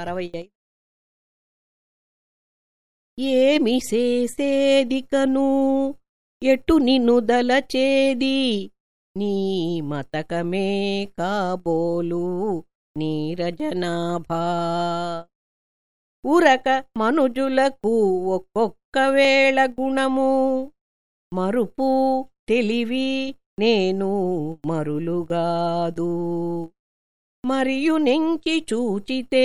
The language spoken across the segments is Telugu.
అరవై ఐదు ఏమి చేసేదికను? ఎటు నిన్ను దలచేది? నీ మతకమే కాబోలు నీరజనాభా ఉరక మనుజులకు ఒక్కొక్క వేళ గుణము. మరుపు తెలివి నేను మరులుగాదు. మరియు నెంచి చూచితే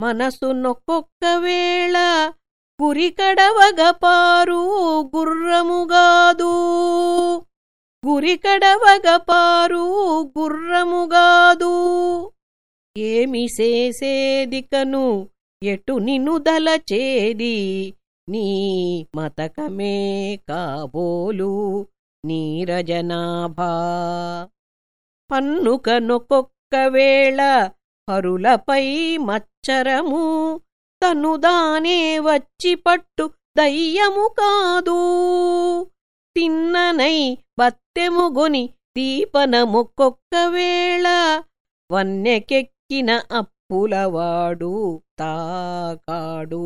మనసు నొక్కొక్క వేళ గురికడవగపారు గుర్రముగాదు గురికడవగపారు గుర్రముగాదు ఏమి చేసేదికను ఎటు నిన్ను దలచేది? నీ మతకమే కాబోలు నీరజనాభా పన్నుక నొక్కొక్క ఒక్కవేళ హరులపై మచ్చరము తనుదానే వచ్చి పట్టు దయ్యము కాదు. తిన్ననై బత్తెముగొని దీపనముకొక్కవేళ వన్నెకెక్కిన అప్పులవాడు తాకాడు.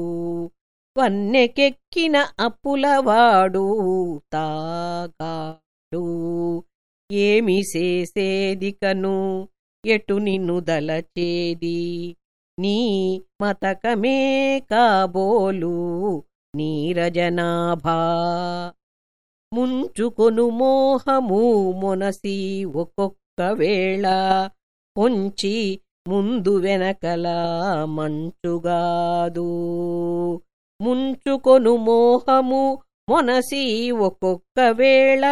వన్నెకెక్కిన అప్పులవాడు తాకాడు. ఏమి చేసేదికను ఎటు నిన్ను దలచేది? నీ మతకమే కాబోలు నీరజనాభా ముంచుకొను మోహము మొనసి ఒక్కొక్క వేళ కొంచి ముందు వెనకల మంచుగాదు ముంచుకొను మోహము మొనసి ఒక్కొక్క వేళ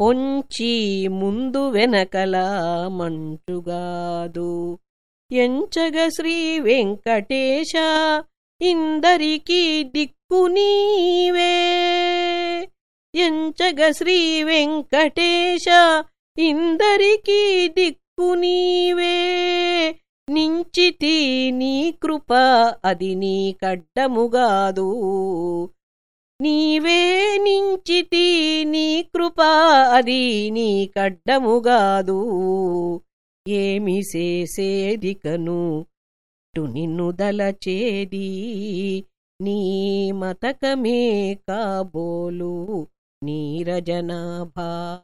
పొంచి ముందు వెనకల మంచుగాదు. ఎంచగ శ్రీ వెంకటేశ ఇందరికీ దిక్కు నీవే. ఎంచగ శ్రీ వెంకటేశ ఇందరికీ దిక్కు నీవే. నించితి నీ కృప అది నీ కడ్డముగాదు నీవే నించితి నీ కృప అది నీ కడ్డముగాదు ఏమి చేసేదికను? టు నిన్ను దలచేది నీ మతకమే కాబోలు. నీరజనాభా